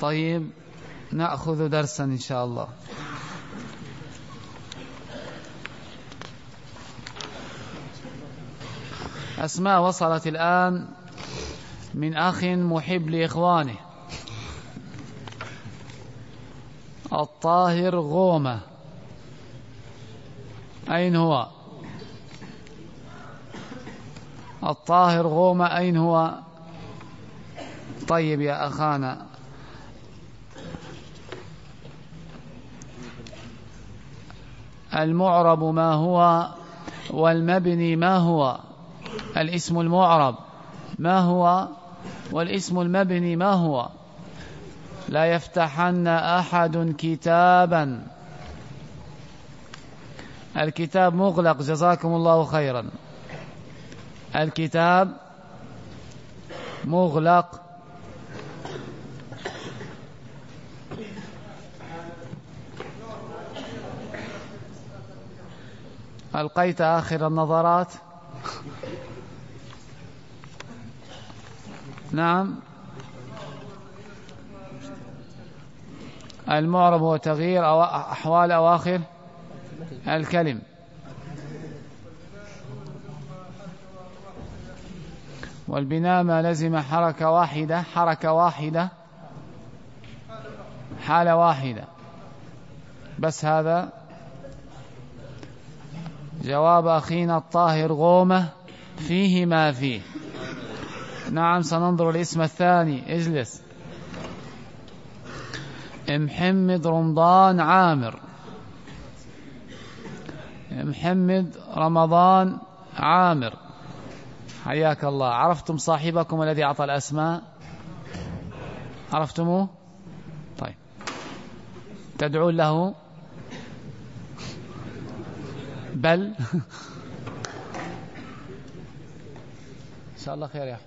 طيب نأخذ درسا إن شاء الله. أسماء وصلت الآن من أخ محب لإخوانه. الطاهر غومة. أين هو؟ الطاهر غومة أين هو؟ طيب يا أخانا. المعرب ما هو والمبني ما هو؟ الاسم المعرب ما هو والاسم المبني ما هو؟ لا يفتحن أحد كتابا. الكتاب مغلق جزاكم الله خيرا. الكتاب مغلق. ألقيت آخر النظرات؟ نعم. المعرب هو تغيير أحوال أواخر الكلم. والبناء ما لزم حركة واحدة حركة واحدة حالة واحدة. بس هذا جواب أخينا الطاهر غومة فيه ما فيه. نعم سننظر الاسم الثاني. اجلس. محمد رمضان عامر. محمد رمضان عامر. حياك الله. عرفتم صاحبكم الذي أعطى الأسماء؟ عرفتموه؟ طيب. تدعون له؟ بل إن شاء الله خير يا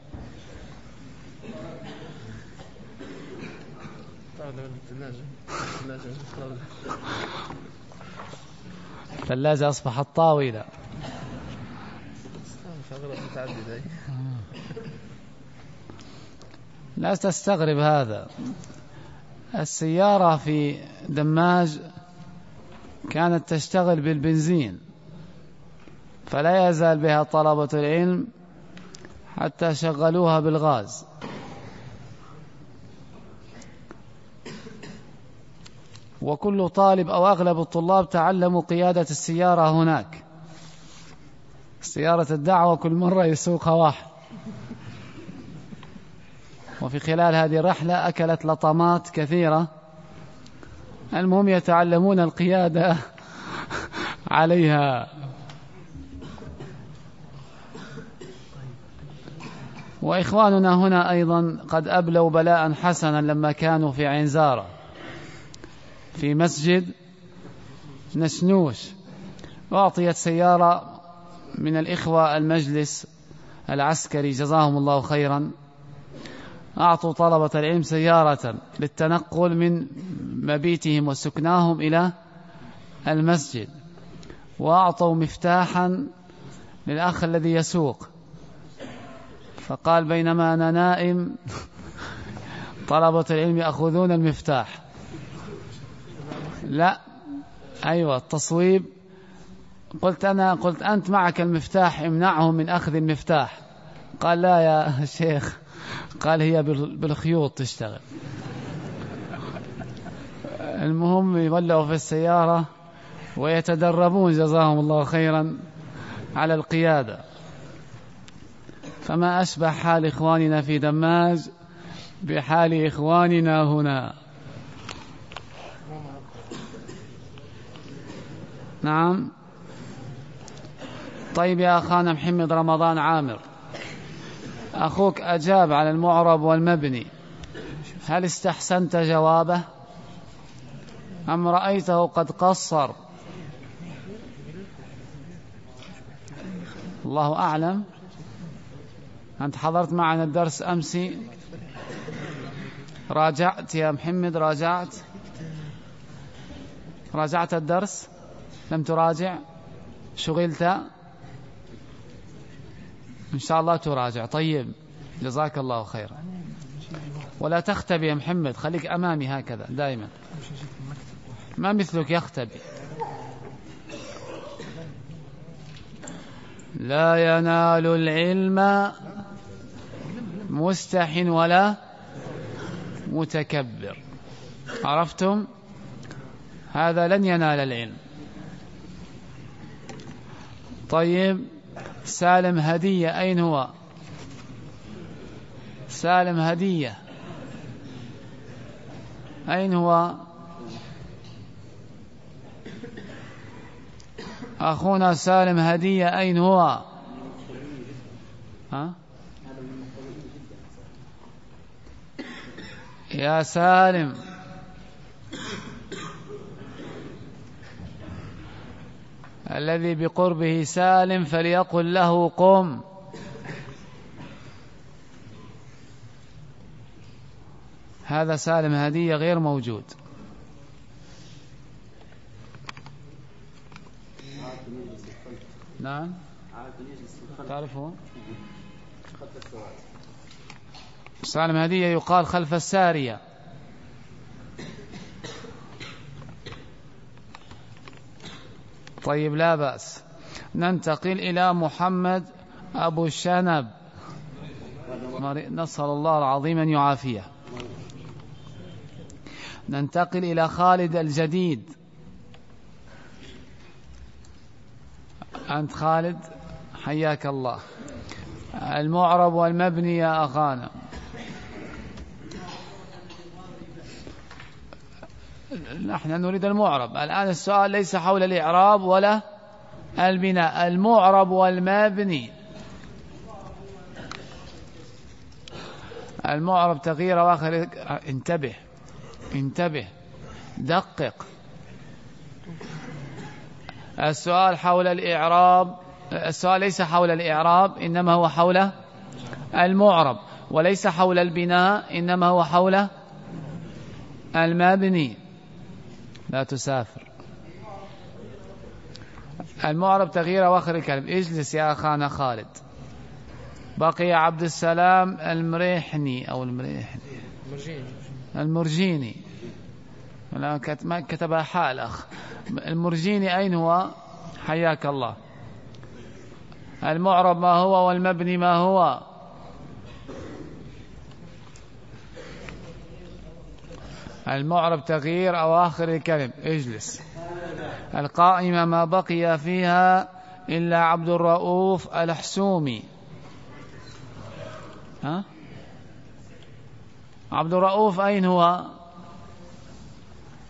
الثلاجة أصبحت طاولة لا تستغرب هذا. السيارة في دماج كانت تشتغل بالبنزين. فلا يزال بها طلبة العلم حتى شغلوها بالغاز. وكل طالب أو أغلب الطلاب تعلموا قيادة السيارة هناك. سيارة الدعوة كل مرة يسوقها واحد. وفي خلال هذه الرحلة أكلت لطمات كثيرة. المهم يتعلمون القيادة عليها. وإخواننا هنا أيضا قد أبلوا بلاء حسنا لما كانوا في عنزارة في مسجد نشنوش أعطيت سيارة من الإخوة المجلس العسكري جزاهم الله خيرا. أعطوا طلبة العلم سيارة للتنقل من مبيتهم وسكناهم إلى المسجد. وأعطوا مفتاحا للأخ الذي يسوق. فقال بينما أنا نائم طلبة العلم يأخذون المفتاح. لا أيوة التصويب. قلت أنا قلت أنت معك المفتاح امنعهم من أخذ المفتاح. قال لا يا شيخ. قال هي بالخيوط تشتغل. المهم يولوا في السيارة ويتدربون جزاهم الله خيرا على القيادة. فما أشبه حال إخواننا في دماج بحال إخواننا هنا. نعم. طيب يا أخانا محمد رمضان عامر. أخوك أجاب على المعرب والمبني. هل استحسنت جوابه؟ أم رأيته قد قصر؟ الله أعلم. أنت حضرت معنا الدرس أمس راجعت يا محمد راجعت. راجعت الدرس؟ لم تراجع؟ شغلت؟ إن شاء الله تراجع. طيب جزاك الله خيرا ولا تختبي يا محمد خليك أمامي هكذا دائما. ما مثلك يختبي لا ينال العلم مستح ولا متكبر. عرفتم؟ هذا لن ينال العلم. طيب سالم هدية أين هو؟ سالم هدية. أين هو؟ أخونا سالم هدية أين هو؟ ها؟ يا سالم. الذي بقربه سالم فليقل له قم. هذا سالم هدية غير موجود. نعم. تعرفون سالم هدية يقال خلف السارية. طيب لا بأس. ننتقل إلى محمد أبو الشنب نسأل الله العظيم أن يعافيه. ننتقل إلى خالد الجديد. أنت خالد؟ حياك الله. المعرب والمبني يا أخانا. نحن نريد المعرب. الآن السؤال ليس حول الإعراب ولا البناء المعرب والمبني. المعرب تغيير واخر انتبه انتبه دقق. السؤال حول الإعراب السؤال ليس حول الإعراب إنما هو حول المعرب وليس حول البناء إنما هو حول المبني. لا تسافر. المعرب تغيير أواخر الكلم. اجلس يا أخانا خالد. بقي عبد السلام المريحني أو المريحني. المرجيني. ما كتبها حال أخ. المرجيني أين هو؟ حياك الله. المعرب ما هو والمبني ما هو؟ المعرب تغيير أواخر الكلم. اجلس. القائمة ما بقي فيها إلا عبد الرؤوف الحسومي. ها؟ عبد الرؤوف أين هو؟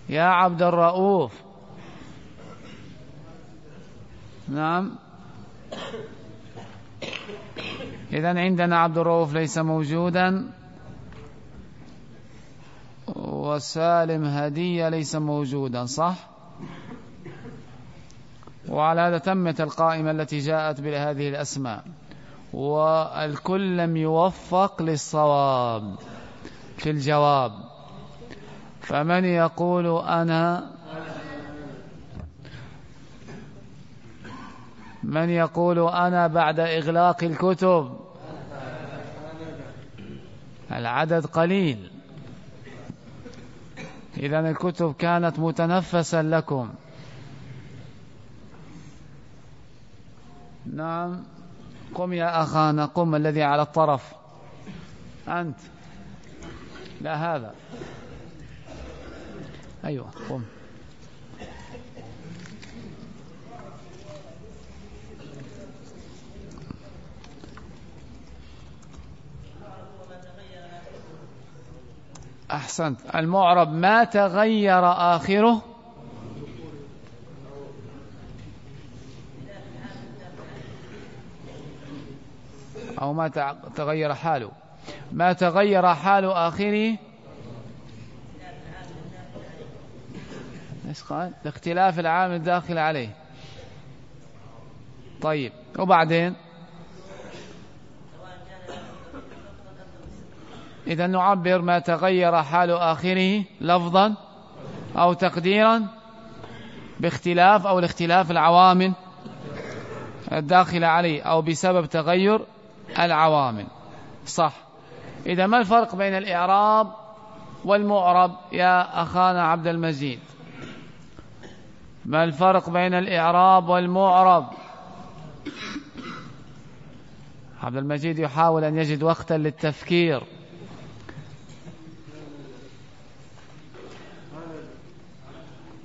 يا عبد الرؤوف. نعم. إذا عندنا عبد الرؤوف ليس موجودا. وسالم هدية ليس موجودا صح؟ وعلى هذا تمت القائمة التي جاءت بهذه الأسماء. والكل لم يوفق للصواب في الجواب فمن يقول أنا؟ من يقول أنا بعد إغلاق الكتب؟ العدد قليل. إذا الكتب كانت متنفسا لكم. نعم. قم يا أخانا قم الذي على الطرف. أنت. لا هذا. أيوة قم. أحسنت. المعرب ما تغير آخره؟ أو ما تغير حاله. ما تغير حال آخره؟ إيش قال؟ لاختلاف العامل الداخل عليه. طيب وبعدين؟ إذا نعبر ما تغير حال آخره لفظا أو تقديرا باختلاف أو لاختلاف العوامل الداخلة عليه أو بسبب تغير العوامل. صح. إذا ما الفرق بين الإعراب والمعرب يا أخانا عبد المجيد؟ ما الفرق بين الإعراب والمعرب؟ عبد المجيد يحاول أن يجد وقتا للتفكير.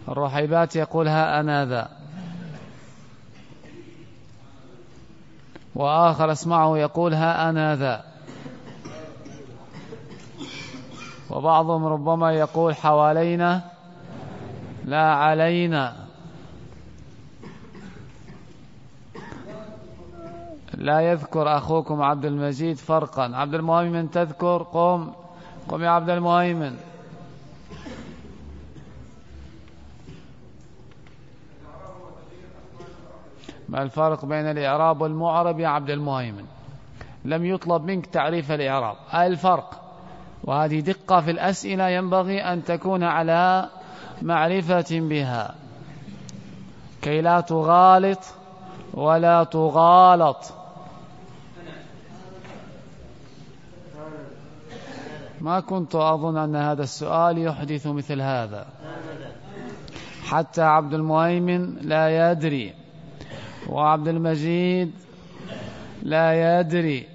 الرحيبات يقول ها أنا ذا. وآخر اسمعه يقول ها أنا ذا. وبعضهم ربما يقول حوالينا لا علينا. لا يذكر أخوكم عبد المجيد فرقا. عبد المهيمن تذكر؟ قم. قم يا عبد المهيمن. ما الفرق بين الإعراب والمعرب يا عبد المهيمن؟ لم يطلب منك تعريف الإعراب. الفرق؟ وهذه دقة في الأسئلة ينبغي أن تكون على معرفة بها. كي لا تغالط ولا تغالط. ما كنت أظن أن هذا السؤال يحدث مثل هذا. حتى عبد المهيمن لا يدري. وعبد المجيد لا يدري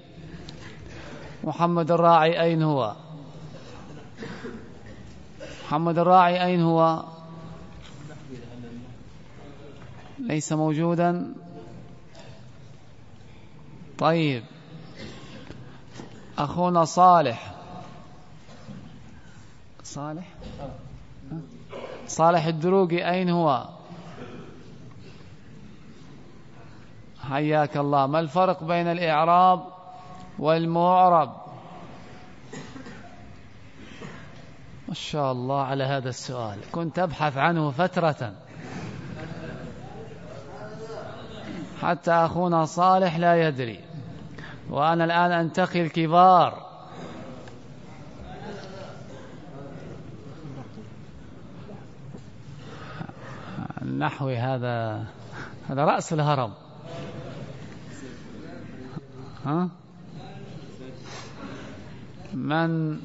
محمد الراعي أين هو؟ محمد الراعي أين هو؟ ليس موجودا؟ طيب. أخونا صالح. صالح؟ صالح الدروقي أين هو؟ حياك الله. ما الفرق بين الإعراب والمعرب؟ ما شاء الله على هذا السؤال. كنت أبحث عنه فترة. حتى أخونا صالح لا يدري. وأنا الآن أنتقي الكبار. النحوي هذا. هذا رأس الهرم. ها؟ من؟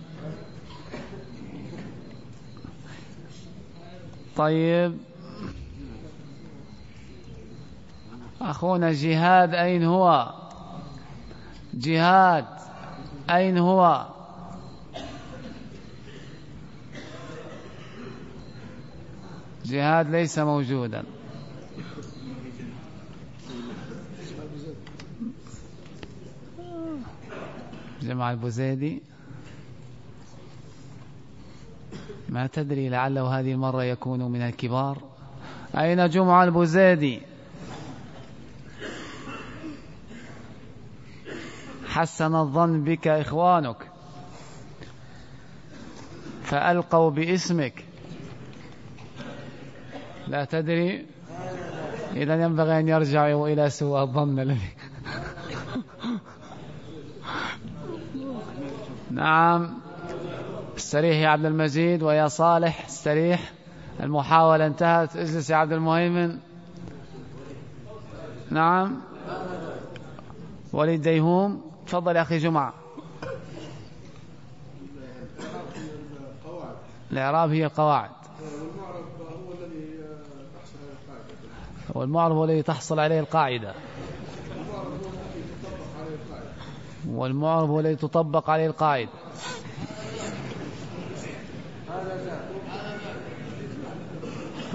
طيب. أخونا جهاد أين هو؟ جهاد أين هو؟ جهاد ليس موجودا. جمع البزيدي. ما تدري لعله هذه المرة يكون من الكبار. أين جمع البزيدي؟ حسن الظن بك إخوانك. فألقوا باسمك. لا تدري. إذا ينبغي أن يرجعوا إلى سوء الظن الذي نعم. استريح يا عبد المجيد ويا صالح. استريح المحاولة انتهت. اجلس يا عبد المهيمن. نعم. وليد ديهوم. تفضل يا أخي جمعة. الإعراب هي القواعد. والمعرب هو الذي تحصل عليه القاعدة. والمعرب هو الذي تطبق عليه القاعدة.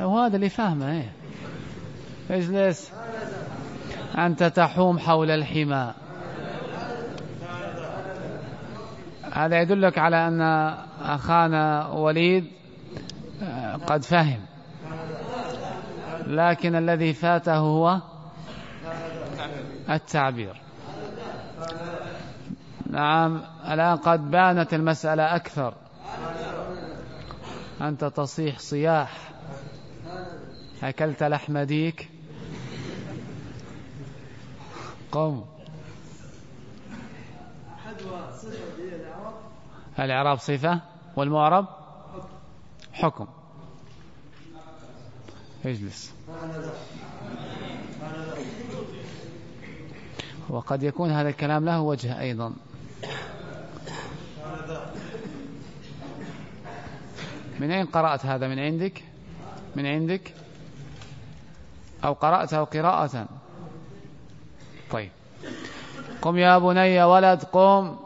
وهذا اللي فاهمه إيه. اجلس. أنت تحوم حول الحمى. هذا يدلك على أن أخانا وليد آه، قد فهم. لكن الذي فاته هو التعبير. نعم. الآن قد بانت المسألة أكثر. أنت تصيح صياح. أكلت لحم ديك. قم. الإعراب صفة والمعرب حكم. اجلس. وقد يكون هذا الكلام له وجه أيضا. من أين قرأت هذا؟ من عندك؟ من عندك؟ أو قرأته قراءة. طيب. قم يا بني ولد قم.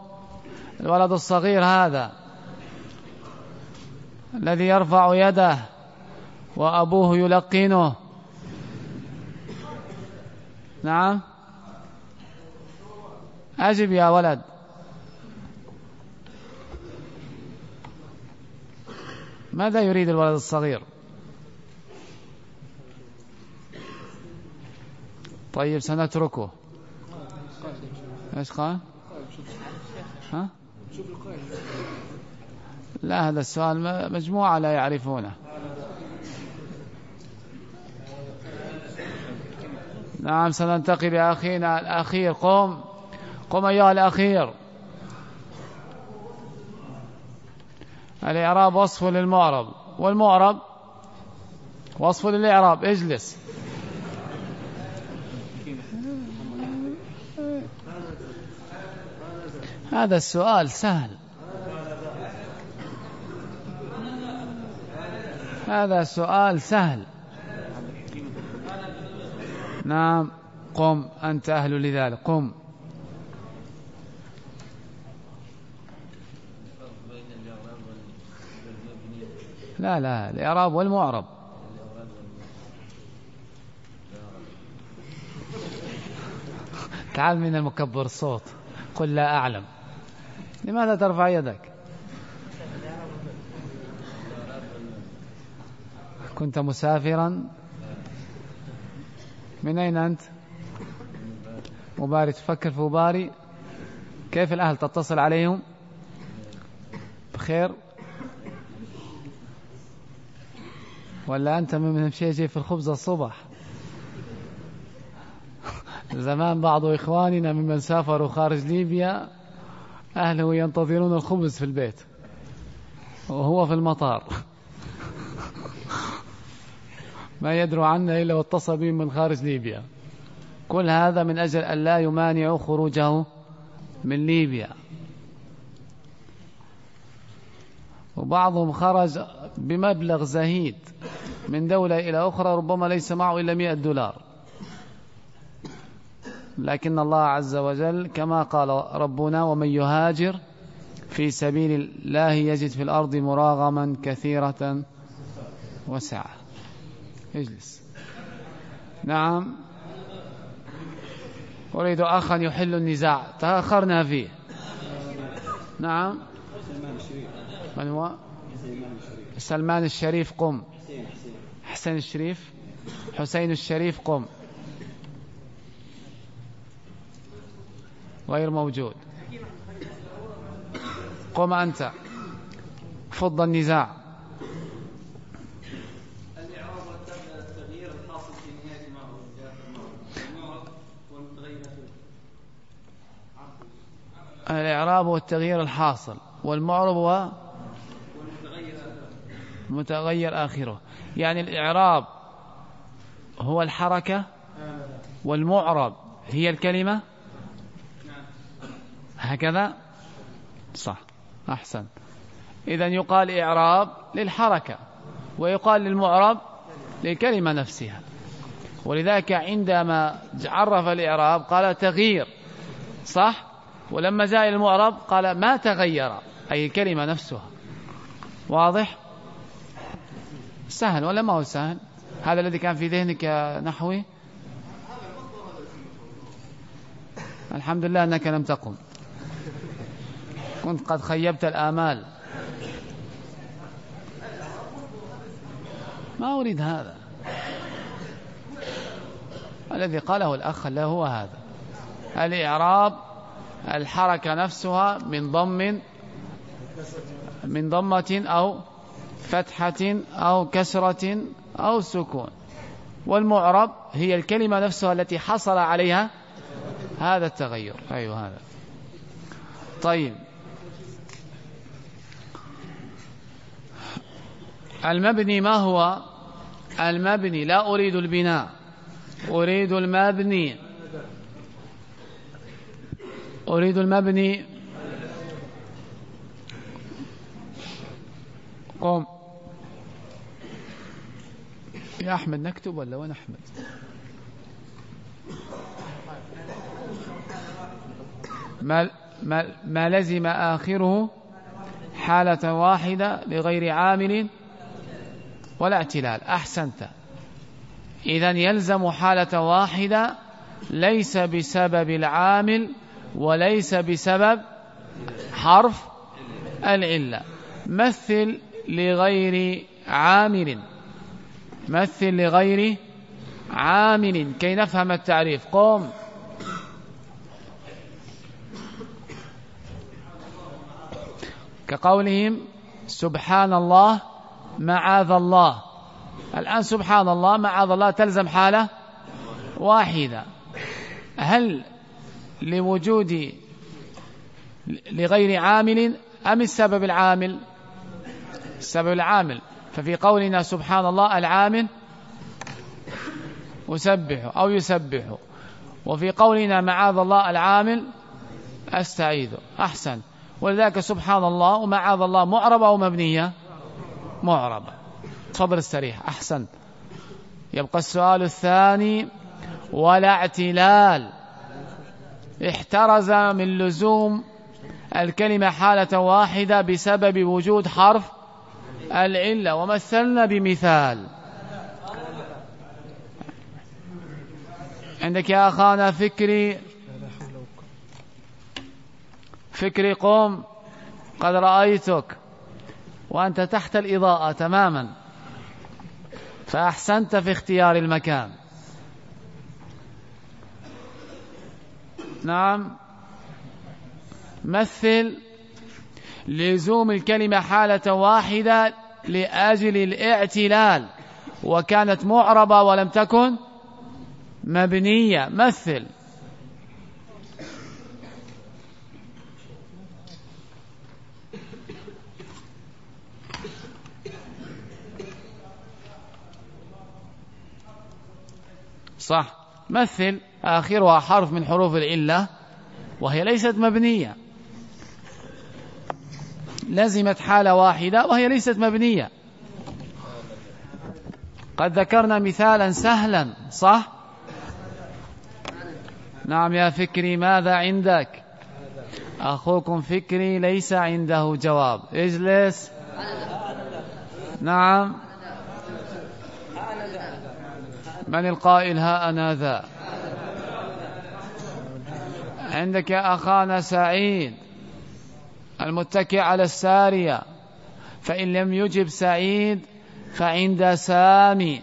الولد الصغير هذا. الذي يرفع يده وأبوه يلقنه. نعم. أجب يا ولد. ماذا يريد الولد الصغير؟ طيب سنتركه. إيش قال؟ ها؟ لا هذا السؤال مجموعة لا يعرفونه. نعم سننتقي بأخينا الأخير. قم. قم أيها الأخير. الإعراب وصف للمعرب والمعرب وصف للإعراب. اجلس. هذا السؤال سهل. هذا سؤال سهل. نعم قم أنت أهل لذلك. قم. لا لا الإعراب والمعرب. تعال من المكبر الصوت. قل لا أعلم. لماذا ترفع يدك؟ كنت مسافرا. من أين أنت؟ مباري تفكر في مباري. كيف الأهل تتصل عليهم؟ بخير. ولا أنت من شيء في الخبز الصبح؟ زمان بعض إخواننا ممن سافروا خارج ليبيا أهله ينتظرون الخبز في البيت وهو في المطار. ما يدروا عنا إلا واتصل بهم من خارج ليبيا. كل هذا من أجل أن لا يمانعوا خروجه من ليبيا. وبعضهم خرج بمبلغ زهيد من دولة إلى أخرى ربما ليس معه إلا مئة دولار. لكن الله عز وجل كما قال ربنا ومن يهاجر في سبيل الله يجد في الأرض مراغما كثيرة وسعة. اجلس. نعم. أريد أخا يحل النزاع. تأخرنا فيه. نعم. من هو؟ سلمان الشريف قم. حسين الشريف؟ حسين الشريف قم. غير موجود. قم أنت. فض النزاع. الإعراب هو التغيير الحاصل. والمعرب هو متغير آخره. يعني الإعراب هو الحركة والمعرب هي الكلمة؟ هكذا؟ صح أحسن. إذا يقال إعراب للحركة ويقال للمعرب للكلمة نفسها. ولذلك عندما عرف الإعراب قال تغيير صح؟ ولما جاء المعرب قال ما تغير أي الكلمة نفسها. واضح؟ سهل ولا ما هو سهل؟ هذا الذي كان في ذهنك نحوي؟ الحمد لله أنك لم تقم. كنت قد خيبت الآمال. ما أريد هذا. الذي قاله الأخ له هو هذا. الإعراب الحركة نفسها من ضم من ضمة أو فتحة أو كسرة أو سكون. والمعرب هي الكلمة نفسها التي حصل عليها هذا التغير. أيوه هذا. طيب. المبني ما هو؟ المبني. لا أريد البناء. أريد المبني. أريد المبني قم يا أحمد نكتب ولا وين أحمد؟ ما, ما, ما لزم آخره حالة واحدة لغير عامل ولا اعتلال. أحسنت. إذا يلزم حالة واحدة ليس بسبب العامل وليس بسبب حرف العلة. مثل لغير عامل. مثل لغير عامل. كي نفهم التعريف. قوم كقولهم سبحان الله معاذ الله. الآن سبحان الله معاذ الله تلزم حالة واحدة. هل لوجود لغير عامل أم السبب العامل؟ السبب العامل. ففي قولنا سبحان الله العامل أسبح أو يسبح وفي قولنا معاذ الله العامل أستعيذ أحسن. ولذلك سبحان الله ومعاذ الله معربة أو مبنية؟ معربة. تفضل استريح أحسن. يبقى السؤال الثاني ولا اعتلال. احترز من لزوم الكلمة حالة واحدة بسبب وجود حرف العلة ومثلنا بمثال. عندك يا أخانا فكري فكري قم قد رأيتك وأنت تحت الإضاءة تماما فأحسنت في اختيار المكان. نعم. مثل لزوم الكلمة حالة واحدة لأجل الاعتلال وكانت معربة ولم تكن مبنية. مثل صح. مثل آخرها حرف من حروف العلة وهي ليست مبنية. لزمت حالة واحدة وهي ليست مبنية. قد ذكرنا مثالا سهلا صح؟ نعم يا فكري ماذا عندك؟ أخوكم فكري ليس عنده جواب. اجلس. نعم. من القائل ها أنا ذا. عندك يا أخانا سعيد. المتكئ على السارية. فإن لم يجب سعيد فعند سامي.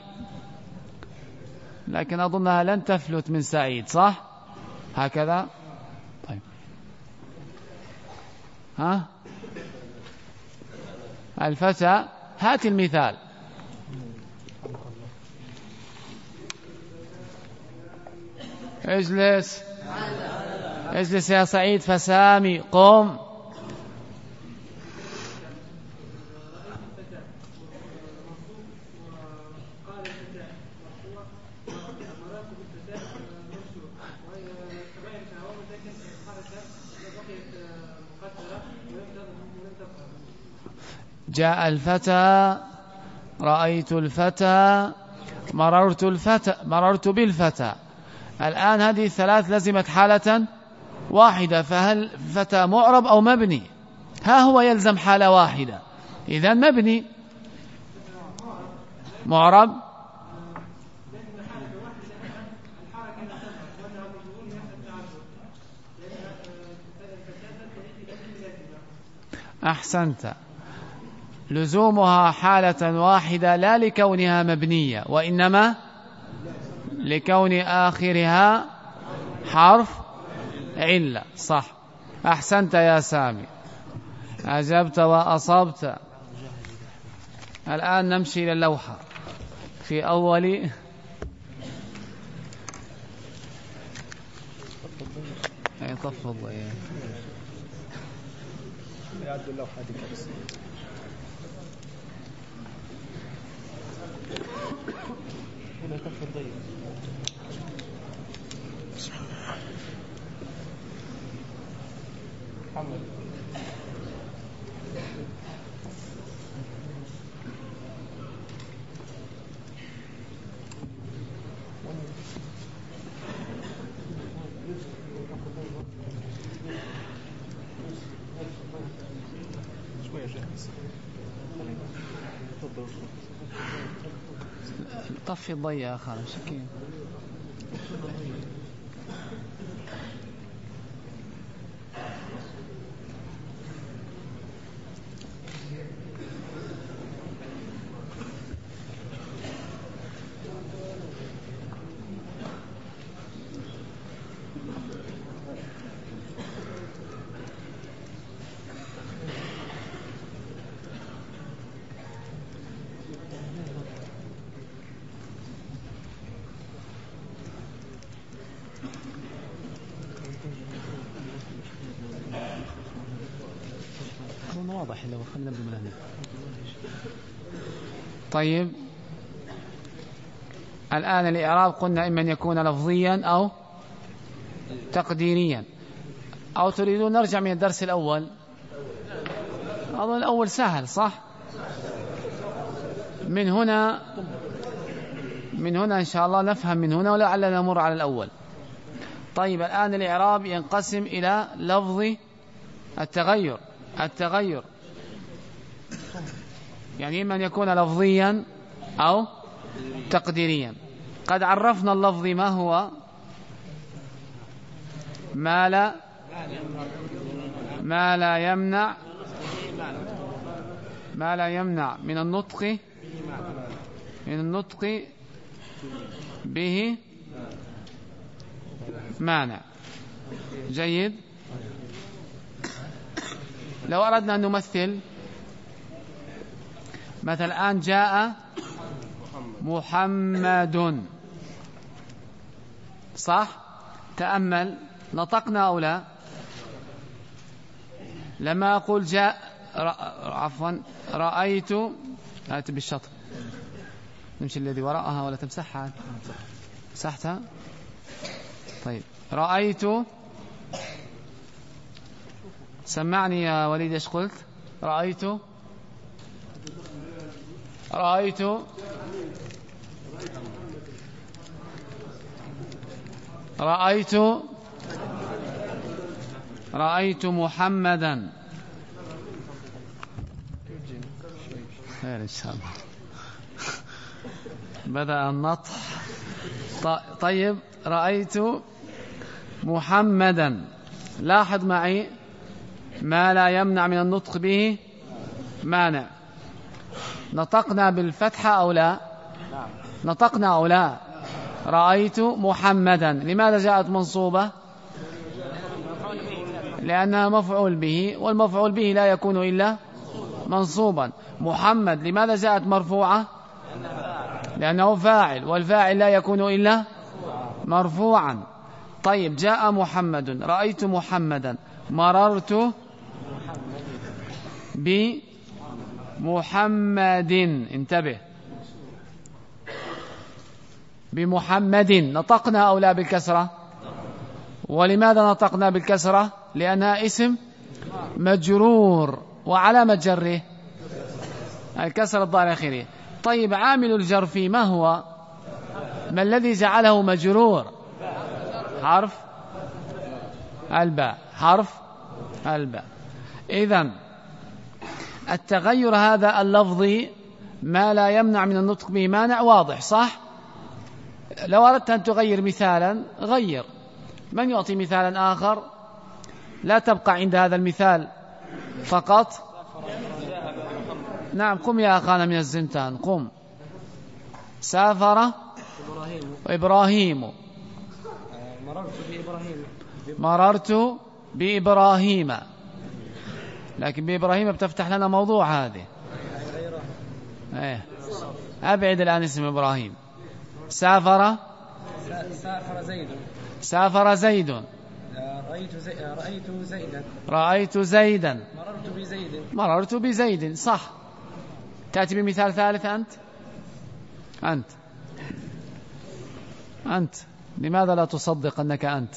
لكن أظنها لن تفلت من سعيد صح؟ هكذا؟ طيب. ها؟ الفتى هات المثال. اجلس. اجلس يا سعيد فسامي قم. جاء الفتى رأيت الفتى مررت الفتى مررت بالفتى. الآن هذه الثلاث لزمت حالة واحدة فهل فتى معرب أو مبني؟ ها هو يلزم حالة واحدة. إذا مبني. معرب. أحسنت. لزومها حالة واحدة لا لكونها مبنية وإنما لكون آخرها حرف علة. صح. أحسنت يا سامي. أجبت وأصبت. الآن نمشي إلى اللوحة. في أول تفضل يا اللوحة かっこいい! فضية يا خالد شكيم طيب. الآن الإعراب قلنا إما أن يكون لفظيا أو تقديريا. أو تريدون نرجع من الدرس الأول؟ أظن الأول سهل صح؟ من هنا من هنا إن شاء الله نفهم من هنا ولعلنا نمر على الأول. طيب الآن الإعراب ينقسم إلى لفظ التغير. التغير. يعني إما أن يكون لفظيا أو تقديريا. قد عرفنا اللفظ ما هو؟ ما لا ما لا يمنع ما لا يمنع من النطق من النطق به مانع. جيد. لو أردنا أن نمثل مثلا الآن جاء محمد. صح؟ تأمل. نطقنا أو لا؟ لما أقول جاء عفوا رأيت آت بالشطر نمشي الذي وراءها ولا تمسحها. مسحتها؟ طيب. رأيت. سمعني يا وليد إيش قلت؟ رأيت. رأيت رأيت رأيت محمدا. خير إن شاء الله. بدأ النطح طيب رأيت محمدا. لاحظ معي ما لا يمنع من النطق به مانع. نطقنا بالفتحة أو لا؟ نطقنا أو لا؟ رأيت محمدا. لماذا جاءت منصوبة؟ لأنها مفعول به والمفعول به لا يكون إلا منصوبا. محمد لماذا جاءت مرفوعة؟ لأنه فاعل والفاعل لا يكون إلا مرفوعا. طيب جاء محمد. رأيت محمدا. مررت بمحمد. انتبه. بمحمد. نطقنا أو لا بالكسرة؟ ولماذا نطقنا بالكسرة؟ لأنها اسم مجرور. وعلامة جره. الكسر الضار الأخيرة طيب عامل الجر في ما هو؟ ما الذي جعله مجرور؟ حرف الباء. حرف الباء. إذن التغير هذا اللفظي ما لا يمنع من النطق به مانع واضح صح؟ لو أردت أن تغير مثالا غير. من يعطي مثالا آخر؟ لا تبقى عند هذا المثال فقط. نعم قم يا أخانا من الزنتان قم. سافر إبراهيم. مررت بإبراهيم. مررت بإبراهيم. لكن بإبراهيم بتفتح لنا موضوع هذه. إيه. أبعد الآن اسم إبراهيم. سافر؟ سافر زيد. سافر زيد. رأيت, زي... رأيت زيدا. رأيت زيدا. مررت بزيد. مررت بزيد. صح. تأتي بمثال ثالث أنت؟ أنت. أنت. لماذا لا تصدق أنك أنت؟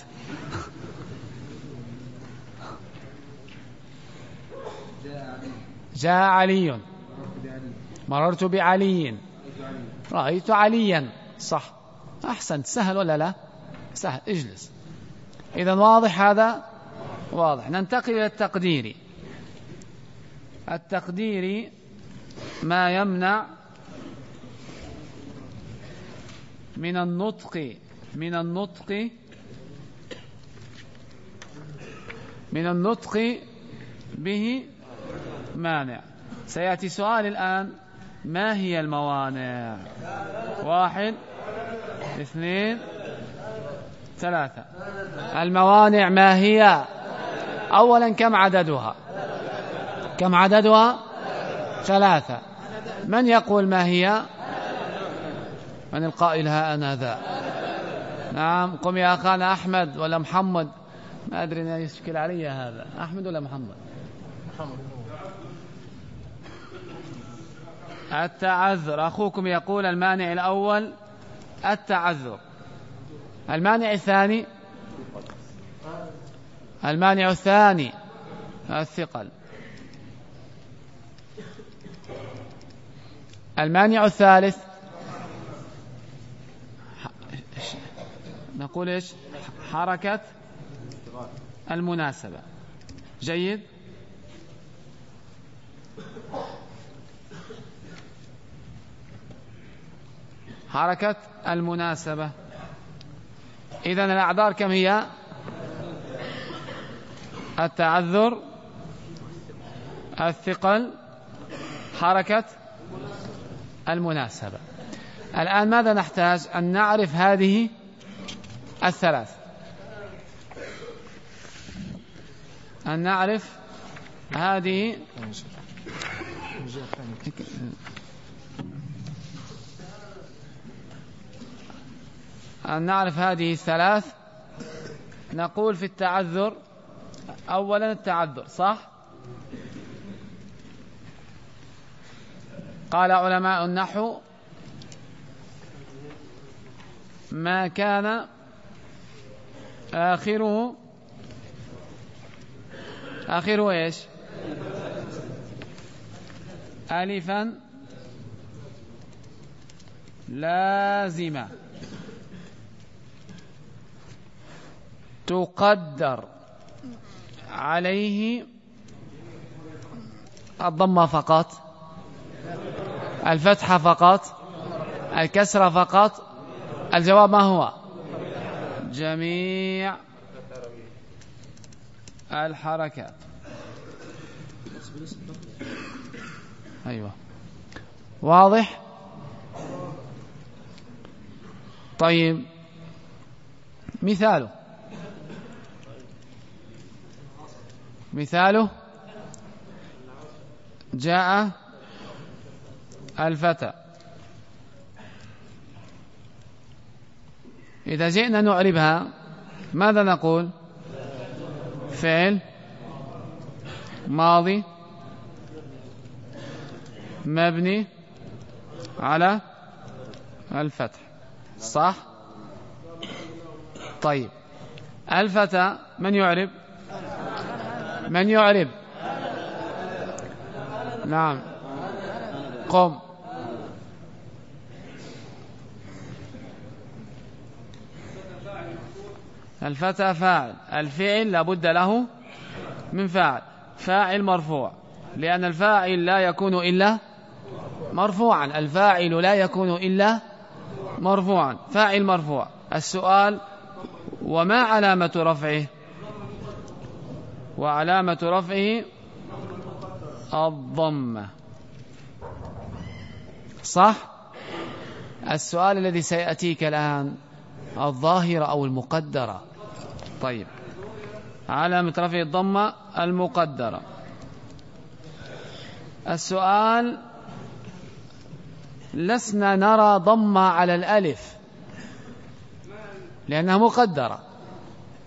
جاء علي. مررت بعلي. رأيت عليا. صح. أحسنت. سهل ولا لا؟ سهل. اجلس. إذا واضح هذا؟ واضح. ننتقل إلى التقدير. التقدير ما يمنع من النطق من النطق من النطق به مانع. سيأتي سؤال الآن. ما هي الموانع؟ واحد اثنين ثلاثة. الموانع ما هي؟ أولا كم عددها؟ كم عددها؟ ثلاثة. من يقول ما هي؟ من القائل ها أنا ذا. نعم قم يا أخانا أحمد ولا محمد. ما أدري أن يشكل علي هذا. أحمد ولا محمد؟ محمد. التعذر. أخوكم يقول المانع الأول التعذر. المانع الثاني المانع الثاني الثقل. المانع الثالث نقول إيش؟ حركة المناسبة. جيد؟ حركة المناسبة. إذا الأعذار كم هي؟ التعذر الثقل حركة المناسبة. الآن ماذا نحتاج؟ أن نعرف هذه الثلاث. أن نعرف هذه أن نعرف هذه الثلاث. نقول في التعذر أولا التعذر صح؟ قال علماء النحو ما كان آخره آخره إيش؟ ألفا لازمة. تقدر. عليه الضمة فقط الفتحة فقط الكسرة فقط. الجواب ما هو؟ جميع الحركات. أيوة. واضح؟ طيب. مثاله. مثاله جاء الفتى. إذا جئنا نعربها ماذا نقول؟ فعل ماضي مبني على الفتح. صح؟ طيب. الفتى من يعرب؟ من يعرب؟ نعم. قم الفتى فاعل. الفعل لابد له من فاعل. فاعل مرفوع. لأن الفاعل لا يكون إلا مرفوعا. الفاعل لا يكون إلا مرفوعا. فاعل مرفوع. السؤال وما علامة رفعه؟ وعلامة رفعه الضمة. صح؟ السؤال الذي سيأتيك الآن الظاهرة أو المقدرة؟ طيب. علامة رفع الضمة المقدرة. السؤال لسنا نرى ضمة على الألف لأنها مقدرة.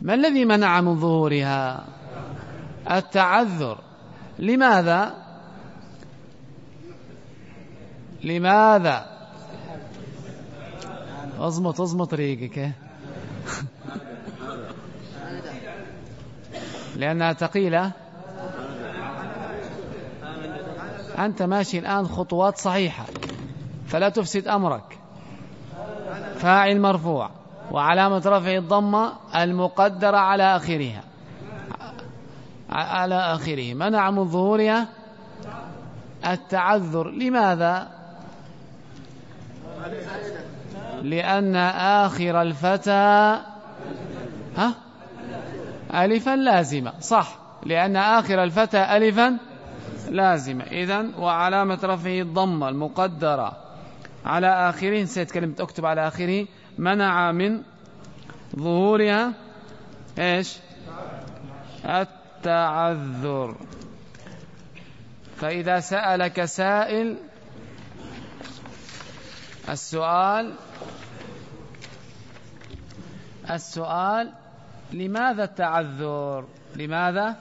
ما الذي منع من ظهورها؟ التعذر. لماذا؟ لماذا؟ اضمط اضمط ريقك. لأنها ثقيلة. أنت ماشي الآن خطوات صحيحة. فلا تفسد أمرك. فاعل مرفوع. وعلامة رفع الضمة المقدرة على آخرها. على آخره. منع من ظهورها التعذر. لماذا؟ لأن آخر الفتى ها؟ ألفا لازمة. صح. لأن آخر الفتى ألفا لازمة. إذن وعلامة رفعه الضمة المقدرة على آخره. نسيت كلمة أكتب على آخره. منع من ظهورها إيش؟ التعذر. فإذا سألك سائل السؤال السؤال لماذا التعذر؟ لماذا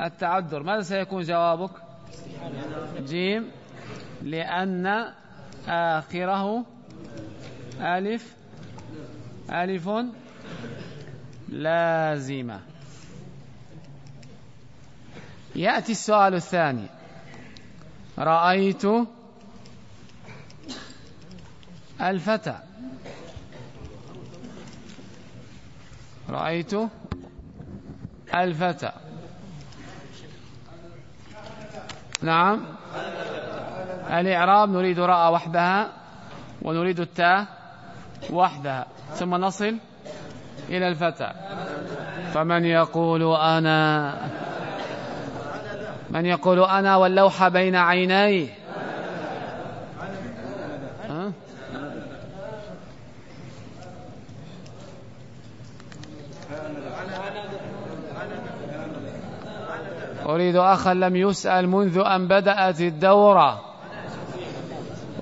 التعذر؟ ماذا سيكون جوابك؟ جيم لأن آخره ألف ألف لازمة. يأتي السؤال الثاني. رأيت الفتى. رأيت الفتى. نعم. الإعراب نريد رأى وحدها ونريد التاء وحدها. ثم نصل إلى الفتى. فمن يقول أنا؟ من يقول أنا واللوحة بين عينيه أريد أخا لم يسأل منذ أن بدأت الدورة.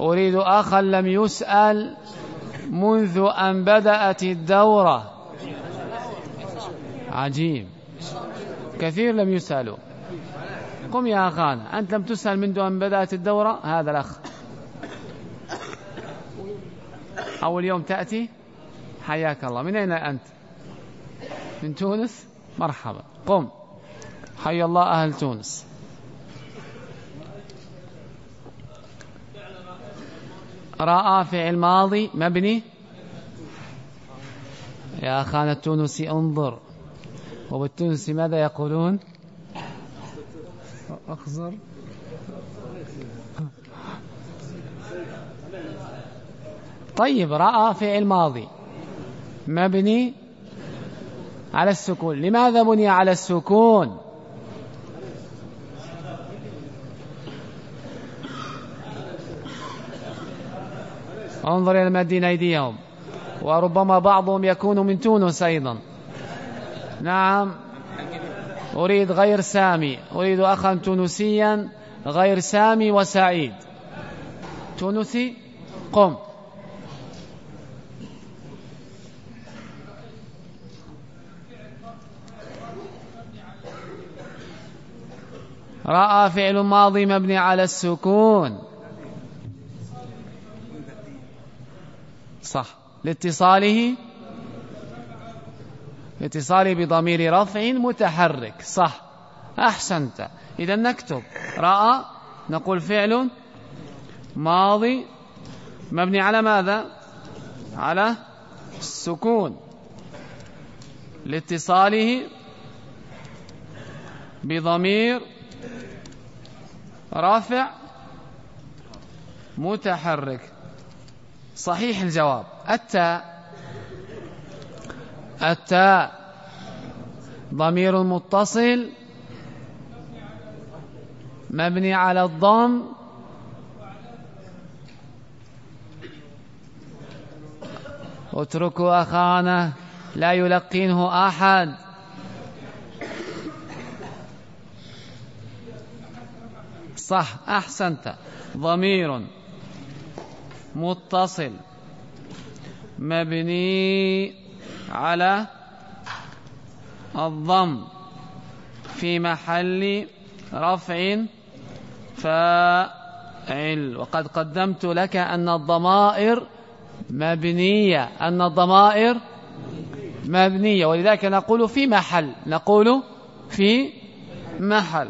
أريد أخا لم يسأل منذ أن بدأت الدورة. عجيب. كثير لم يسألوا. قم يا أخان أنت لم تسأل منذ أن بدأت الدورة؟ هذا الأخ. أول يوم تأتي؟ حياك الله. من أين أنت؟ من تونس؟ مرحبا. قم. حي الله أهل تونس. رأى فعل ماضي مبني. يا أخانا التونسي انظر. وبالتونسي ماذا يقولون؟ أخزر طيب رأى فعل ماضي مبني على السكون. لماذا بني على السكون؟ انظر إلى المدين أيديهم. وربما بعضهم يكون من تونس أيضا. نعم. أريد غير سامي. أريد أخا تونسيا غير سامي وسعيد. تونسي؟ قم. رأى فعل ماضي مبني على السكون. صح. لاتصاله لاتصاله بضمير رفع متحرك. صح. أحسنت. إذا نكتب. رأى. نقول فعل. ماضي. مبني على ماذا؟ على السكون. لاتصاله بضمير رافع متحرك. صحيح الجواب. التاء. التاء ضمير متصل مبني على الضم. اتركوا أخانا لا يلقنه أحد. صح أحسنت. ضمير متصل مبني على الضم في محل رفع فاعل. وقد قدمت لك أن الضمائر مبنية أن الضمائر مبنية. ولذلك نقول في محل نقول في محل.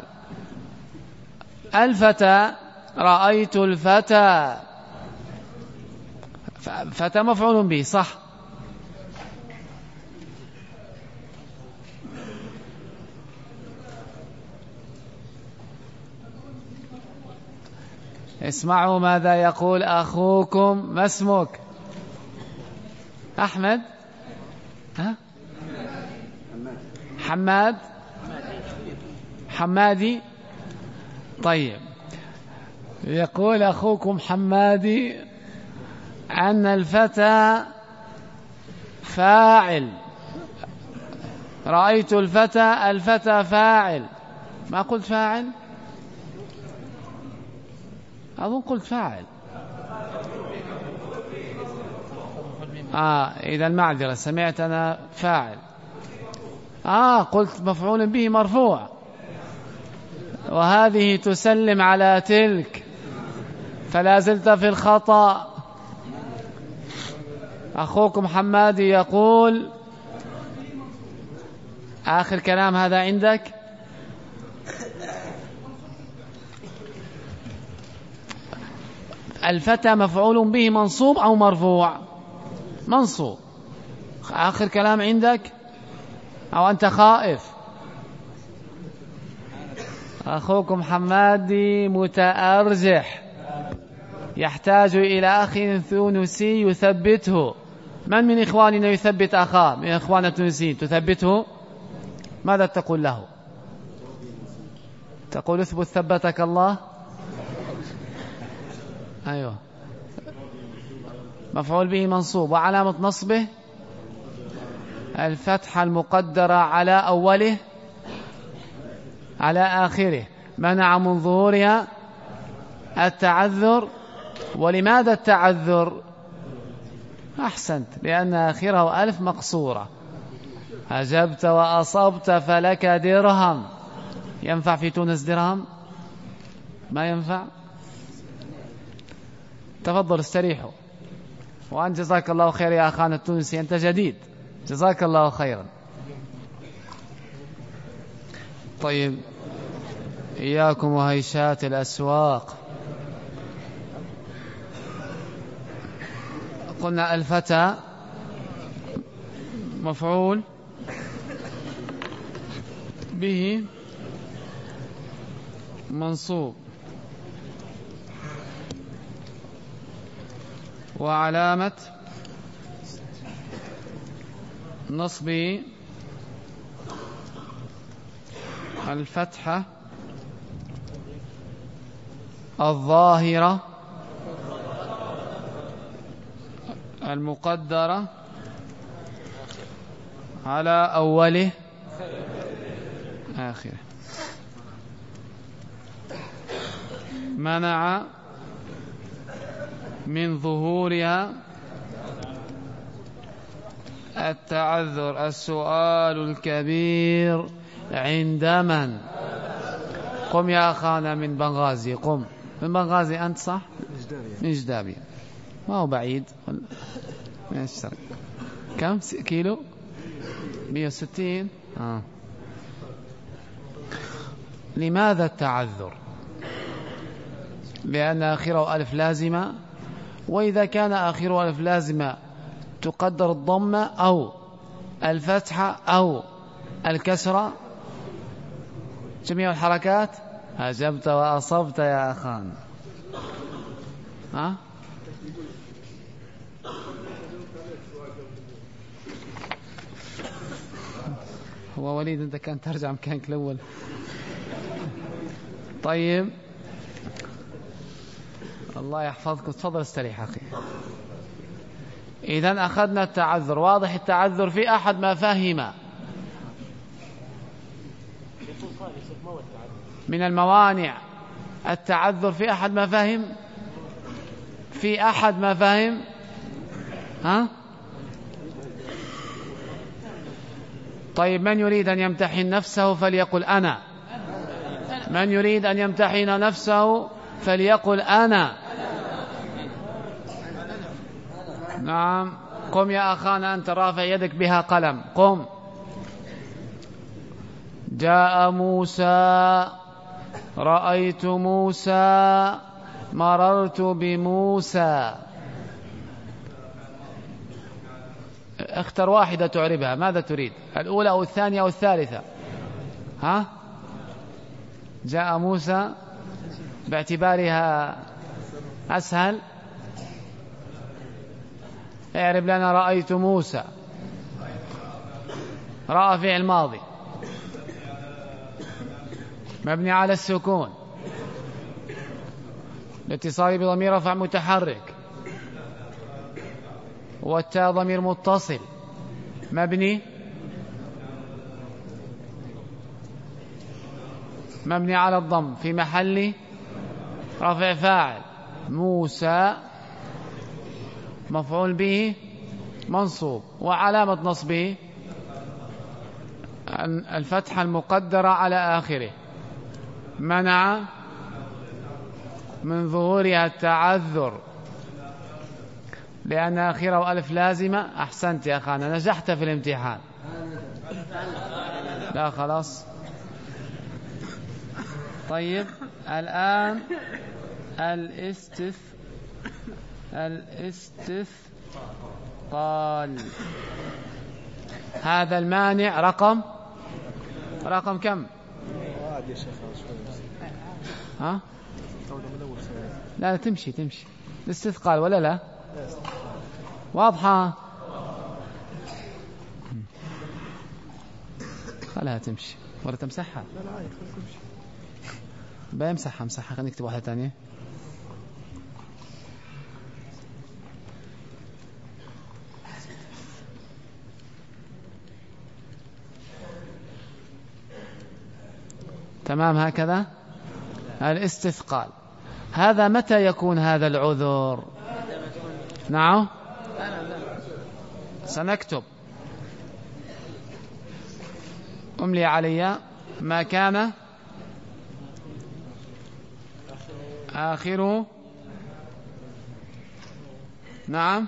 الفتى رأيت الفتى. فتى مفعول به صح. اسمعوا ماذا يقول أخوكم ما اسمك؟ أحمد؟ ها؟ حماد؟ حمادي؟ طيب. يقول أخوكم حمادي أن الفتى فاعل. رأيت الفتى الفتى فاعل. ما قلت فاعل؟ أظن قلت فاعل. آه إذا المعذرة سمعت أنا فاعل. آه قلت مفعول به مرفوع. وهذه تسلم على تلك. فلا زلت في الخطأ. أخوكم حمادي يقول آخر كلام هذا عندك؟ الفتى مفعول به منصوب أو مرفوع؟ منصوب. آخر كلام عندك؟ أو أنت خائف؟ أخوكم حمادي متأرجح. يحتاج إلى أخ ثونسي يثبته. من من إخواننا يثبت أخاه من إخواننا التونسيين تثبته؟ ماذا تقول له؟ تقول اثبت ثبتك الله؟ أيوه. مفعول به منصوب. وعلامة نصبه الفتحة المقدرة على أوله على آخره. منع من ظهورها التعذر. ولماذا التعذر؟ أحسنت لأن آخره ألف مقصورة. أجبت وأصبت فلك درهم. ينفع في تونس درهم؟ ما ينفع؟ تفضل استريحوا. وأن جزاك الله خير يا أخانا التونسي أنت جديد. جزاك الله خيرا. طيب إياكم وهيشات الأسواق. قلنا الفتى مفعول به منصوب. وعلامة نصب الفتحة الظاهرة المقدرة على أوله آخره. منع من ظهورها التعذر السؤال الكبير عند من؟ قم يا أخانا من بنغازي قم. من بنغازي أنت صح؟ من جدابية ما هو بعيد. كم؟ كيلو؟ 160 آه. لماذا التعذر؟ لأن آخرة ألف لازمة. وإذا كان آخره ألف لازمة تقدر الضمة أو الفتحة أو الكسرة جميع الحركات. أجبت وأصبت يا أخان. ها؟ هو وليد أنت كان ترجع مكانك الأول. طيب. الله يحفظك تفضل استريح أخي إذا أخذنا التعذر. واضح التعذر في أحد ما فهم من الموانع. التعذر في أحد ما فهم؟ في أحد ما فهم؟ ها؟ طيب من يريد أن يمتحن نفسه فليقل أنا. من يريد أن يمتحن نفسه فليقل أنا. نعم. قم يا أخانا أنت رافع يدك بها قلم. قم. جاء موسى. رأيت موسى. مررت بموسى. اختر واحدة تعربها. ماذا تريد؟ الأولى أو الثانية أو الثالثة؟ ها؟ جاء موسى. باعتبارها أسهل. اعرب لنا رأيت موسى. رأى فعل ماضي. مبني على السكون. الاتصال بضمير رفع متحرك. والتاء ضمير متصل. مبني مبني على الضم في محل رفع فاعل. موسى مفعول به منصوب. وعلامة نصبه الفتحة المقدرة على آخره. منع من ظهورها التعذر. لأن آخره ألف لازمة. أحسنت يا أخانا نجحت في الامتحان. لا خلاص. طيب الآن الاستث الاستثقال. هذا المانع رقم رقم كم؟ ها؟ لا, لا تمشي تمشي. الاستثقال ولا لا؟ واضحة. خلها تمشي. ولا تمسحها. لا لا تمشي بمسحها امسحها خلينا نكتب واحدة ثانية تمام هكذا. الاستثقال. هذا متى يكون هذا العذر؟ نعم. سنكتب. أملي علي ما كان آخره نعم.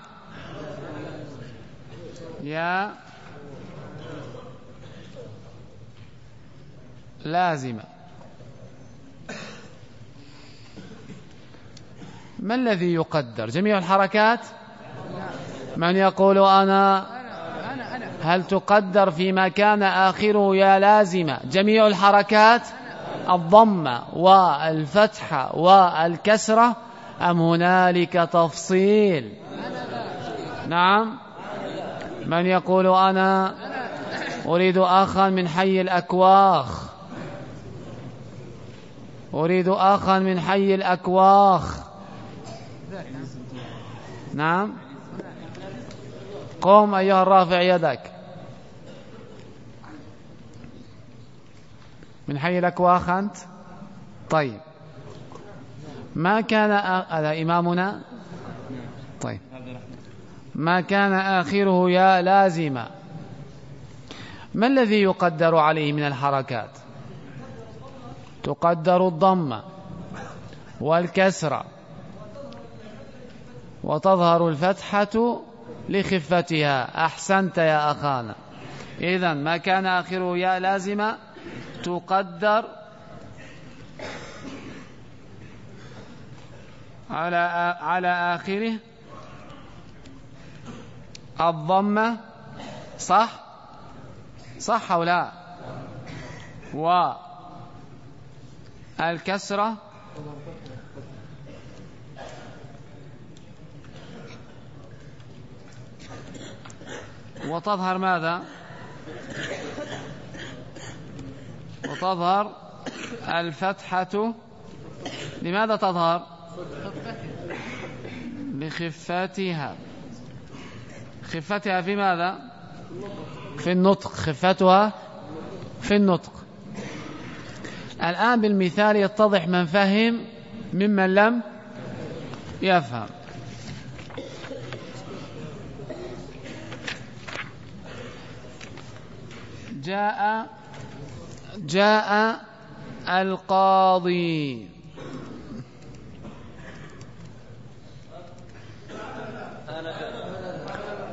يا. لازمة. ما الذي يقدر؟ جميع الحركات؟ من يقول أنا؟ هل تقدر فيما كان آخره يا لازمة؟ جميع الحركات؟ الضمة والفتحة والكسرة أم هنالك تفصيل؟ نعم. من يقول أنا؟ أريد أخا من حي الأكواخ. أريد أخا من حي الأكواخ. نعم. قم أيها الرافع يدك. من حي الأكواخ أنت؟ طيب. ما كان هذا إمامنا؟ طيب. ما كان آخره يا لازمة ما الذي يقدر عليه من الحركات؟ تقدر الضمة والكسرة وتظهر الفتحة لخفتها. أحسنت يا أخانا. إذا ما كان آخره يا لازمة تقدر على على آخره. الضمة صح؟ صح أو لا؟ والكسرة وتظهر ماذا؟ وتظهر الفتحة. لماذا تظهر؟ لخفتها. خفتها في ماذا؟ في النطق. خفتها في النطق. الآن بالمثال يتضح من فهم ممن لم يفهم. جاء جاء القاضي.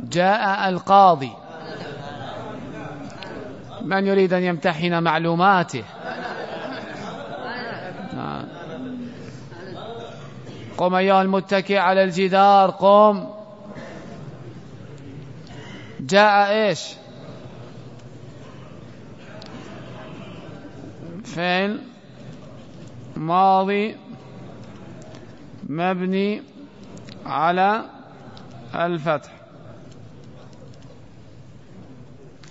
جاء القاضي. من يريد أن يمتحن معلوماته؟ قم أيها المتكئ على الجدار قم. جاء إيش؟ فعل ماضي مبني على الفتح.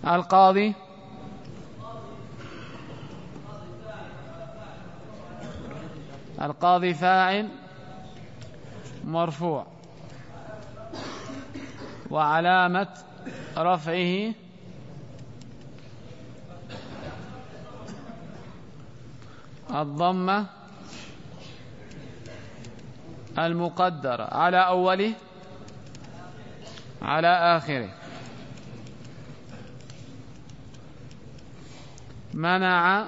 القاضي القاضي فاعل مرفوع. وعلامة رفعه الضمة المقدرة على أوله على آخره. منع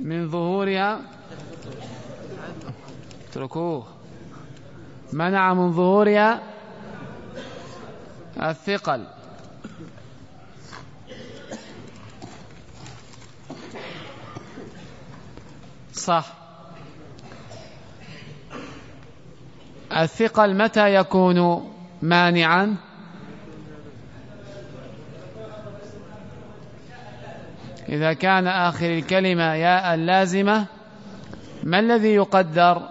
من ظهورها. اتركوه. منع من ظهورها الثقل. صح. الثقل متى يكون مانعا؟ إذا كان آخر الكلمة ياء لازمة ما الذي يقدر؟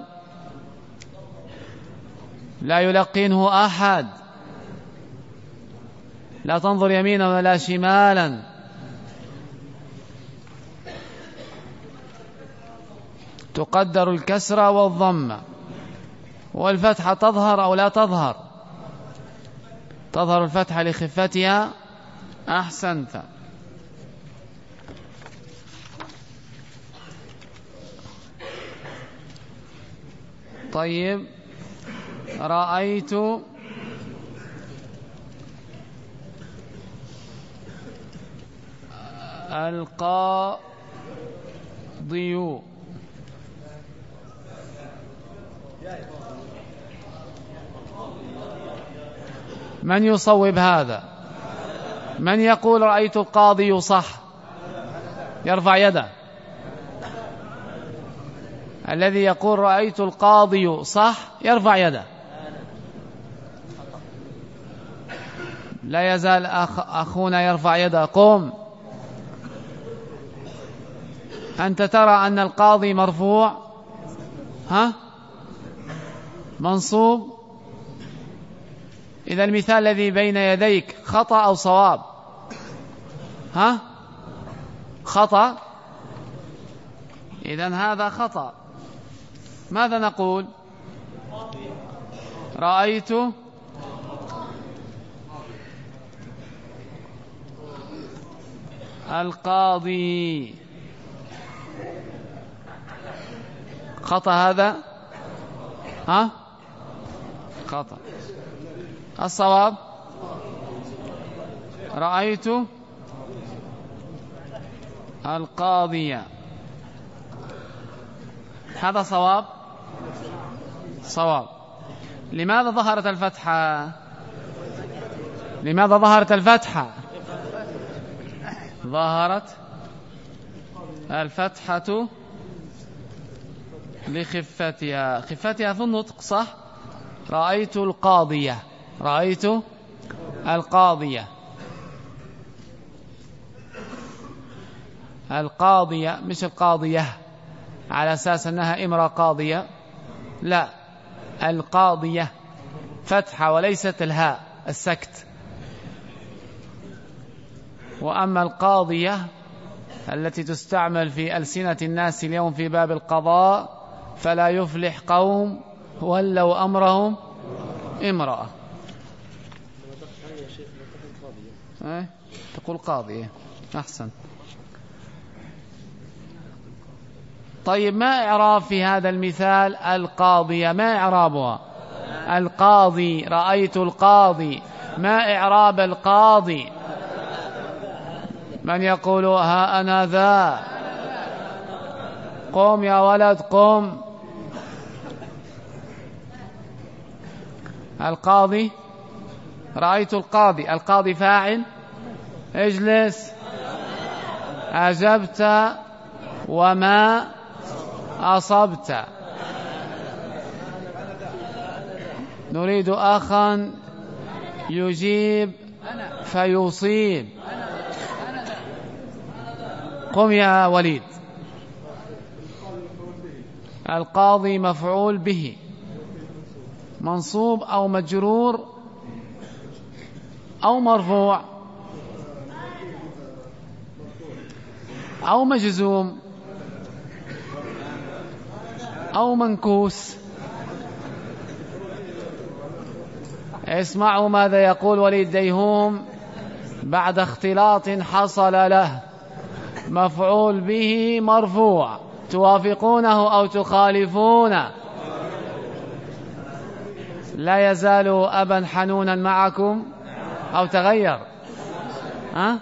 لا يلقنه أحد. لا تنظر يمينا ولا شمالا. تقدر الكسرة والضمة والفتحة تظهر أو لا تظهر. تظهر الفتحة لخفتها أحسنت. طيب رأيت القاضي من يصوب هذا؟ من يقول رأيت القاضي صح يرفع يده. الذي يقول رأيت القاضي صح يرفع يده. لا يزال أخ أخونا يرفع يده. قم. أنت ترى أن القاضي مرفوع؟ ها؟ منصوب. إذا المثال الذي بين يديك خطأ أو صواب؟ ها؟ خطأ؟ إذا هذا خطأ. ماذا نقول؟ رأيت القاضي. خطأ هذا؟ ها؟ خطأ. الصواب؟ رأيت القاضية هذا صواب؟ صواب. لماذا ظهرت الفتحة؟ لماذا ظهرت الفتحة؟ ظهرت الفتحة لخفتها. خفتها في النطق صح؟ رأيت القاضية. رأيت القاضية. القاضية مش القاضية. على أساس أنها إمرأة قاضية. لا. القاضية فتحة وليست الهاء السكت. وأما القاضية التي تستعمل في ألسنة الناس اليوم في باب القضاء فلا يفلح قوم ولوا أمرهم امرأة. إيه؟ تقول قاضية أحسن. طيب ما إعراب في هذا المثال القاضية ما إعرابها؟ القاضي. رأيت القاضي. ما إعراب القاضي؟ من يقول ها أنا ذا؟ قم يا ولد قم. القاضي رأيت القاضي القاضي فاعل اجلس أجبت وما أصبت. نريد أخا يجيب فيصيب. قم يا وليد. القاضي مفعول به. منصوب أو مجرور أو مرفوع أو مجزوم أو منكوس. اسمعوا ماذا يقول وليد ديهوم بعد اختلاط حصل له. مفعول به مرفوع. توافقونه أو تخالفونه. لا يزال أبا حنونا معكم أو تغير. ها؟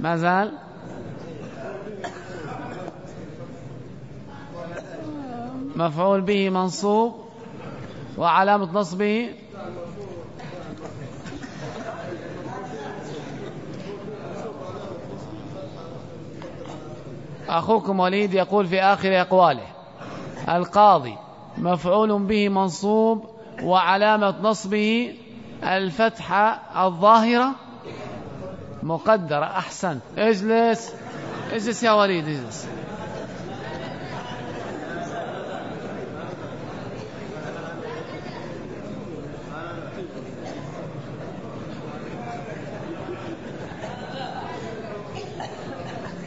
ما زال؟ مفعول به منصوب وعلامة نصبه. أخوكم وليد يقول في آخر أقواله القاضي مفعول به منصوب وعلامة نصبه الفتحة الظاهرة مقدرة أحسن. اجلس. اجلس يا وليد اجلس.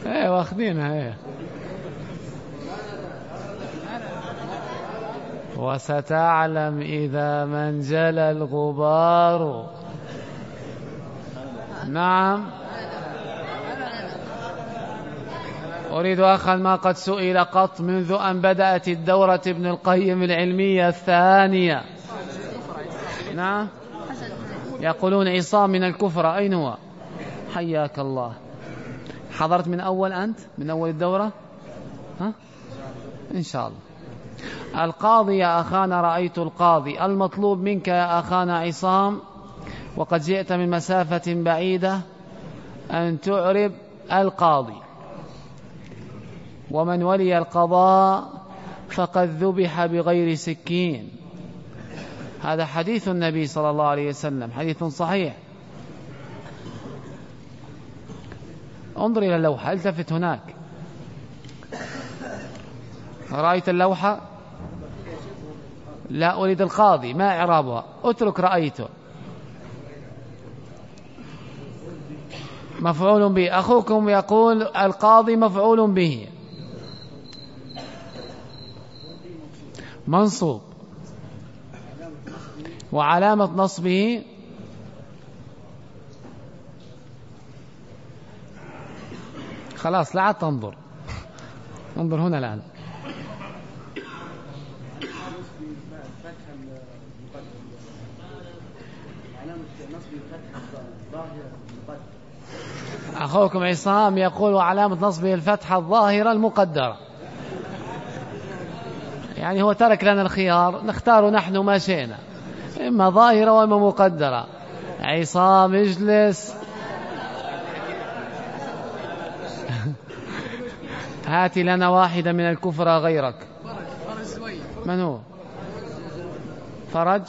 إيه واخدينها إيه. وستعلم إذا من جلى الغبار. نعم. أريد أخا ما قد سئل قط منذ أن بدأت الدورة ابن القيم العلمية الثانية. نعم. يقولون عصام من الكفر أين هو؟ حياك الله. حضرت من أول أنت؟ من أول الدورة؟ ها؟ إن شاء الله. القاضي يا أخانا رأيت القاضي المطلوب منك يا أخانا عصام وقد جئت من مسافة بعيدة أن تعرب القاضي. ومن ولي القضاء فقد ذبح بغير سكين. هذا حديث النبي صلى الله عليه وسلم حديث صحيح. انظر إلى اللوحة التفت هناك. رأيت اللوحة لا أريد القاضي ما إعرابها اترك رأيته. مفعول به. أخوكم يقول القاضي مفعول به. منصوب. وعلامة نصبه. خلاص لا عاد تنظر. انظر هنا الآن. أخوكم عصام يقول وعلامة نصبه الفتحة الظاهرة المقدرة. يعني هو ترك لنا الخيار نختار نحن ما شئنا. إما ظاهرة وإما مقدرة. عصام اجلس. هات لنا واحدة من الكفر غيرك. من هو؟ فرج؟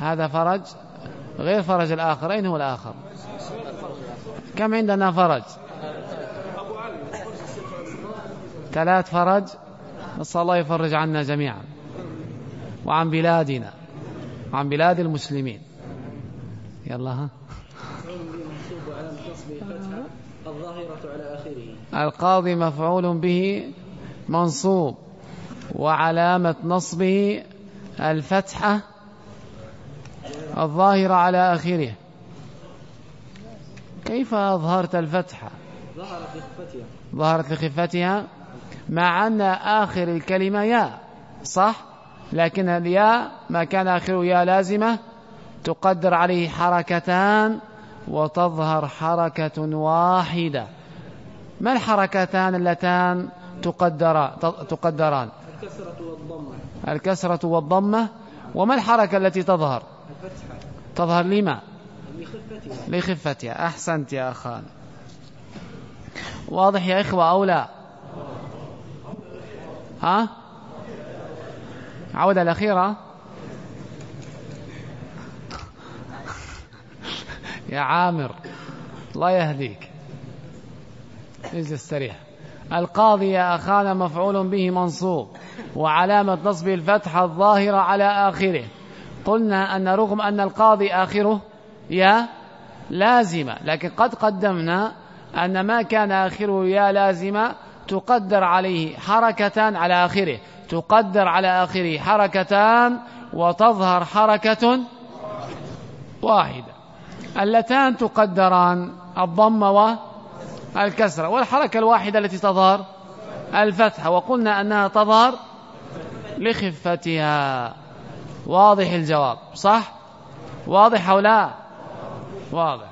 هذا فرج؟ غير فرج الآخر أين هو الآخر. كم عندنا فرج؟ ثلاث فرج؟ نسأل الله يفرج عنا جميعا. وعن بلادنا. وعن بلاد المسلمين. يلا ها. الظاهرة على آخره القاضي مفعول به منصوب. وعلامة نصبه الفتحة الظاهرة على آخره. كيف أظهرت الفتحة ظهرت لخفتها. ظهرت لخفتها؟ مع أن آخر الكلمة ياء صح؟ لكن الياء ما كان آخره ياء لازمة؟ تقدر عليه حركتان وتظهر حركة واحدة. ما الحركتان اللتان تقدر تقدران؟ الكسرة والضمة. الكسرة والضمة. وما الحركة التي تظهر؟ الفتحة. تظهر لما؟ لخفتها أحسنت يا أخان. واضح يا إخوة أو لا؟ ها؟ عودة الأخيرة. يا عامر الله يهديك. اجلس استريح القاضي يا أخانا مفعول به منصوب وعلامة نصبه الفتحة الظاهرة على آخره. قلنا أن رغم أن القاضي آخره يا لازمة. لكن قد قدمنا أن ما كان آخره يا لازمة تقدر عليه حركتان على آخره. تقدر على آخره حركتان وتظهر حركة واحدة. اللتان تقدران الضم والكسرة والحركة الواحدة التي تظهر الفتحة. وقلنا أنها تظهر لخفتها. واضح الجواب صح؟ واضح أو لا؟ واضح.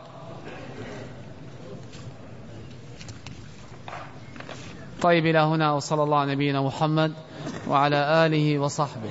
طيب إلى هنا وصلى الله على نبينا محمد وعلى آله وصحبه.